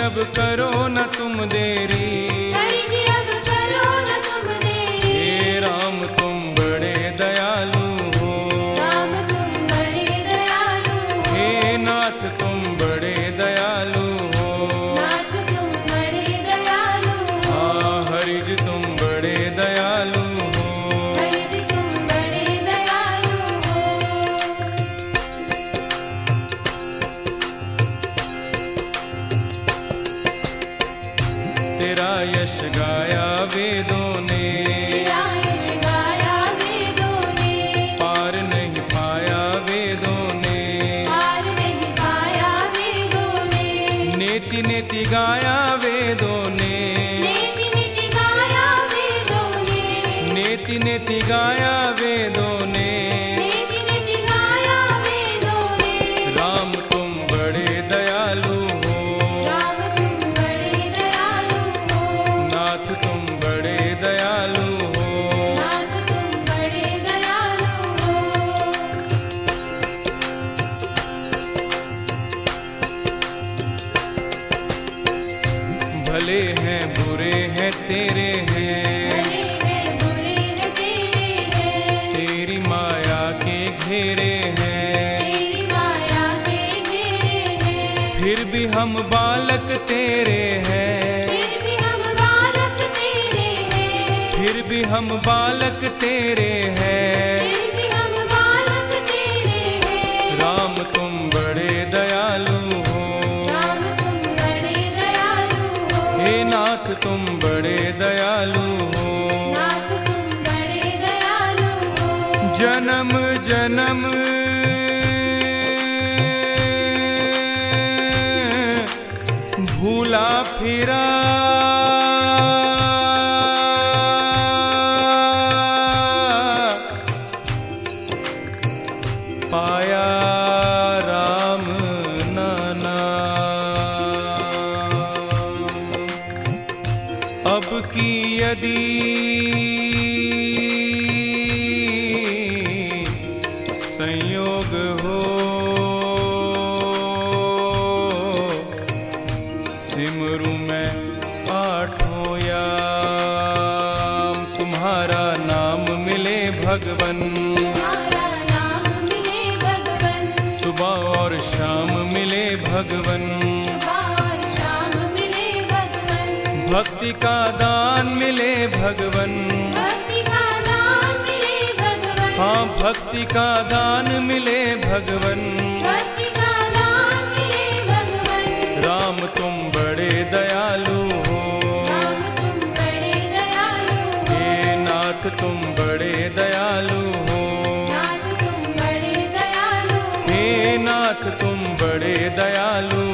अब करो न तुम देरी। गाया वेदों ने। पार नहीं पाया वेदों ने। नेति नेति गाया वेदों ने। नेति नेति गाया वेदों ने। भले हैं बुरे हैं तेरे हैं। तेरी माया के घेरे हैं। फिर भी हम बालक तेरे हैं। फिर भी हम बालक तेरे हैं। नाथ तुम बड़े दयालु हो। नाथ तुम बड़े दयालु हो। जन्म जन्म। भूला फिरा। be भक्ति का दान मिले भगवन। हाँ भक्ति का दान मिले भगवन। राम तुम बड़े दयालु हो। हे। नाथ तुम बड़े दयालु हो। हे नाथ तुम बड़े दयालु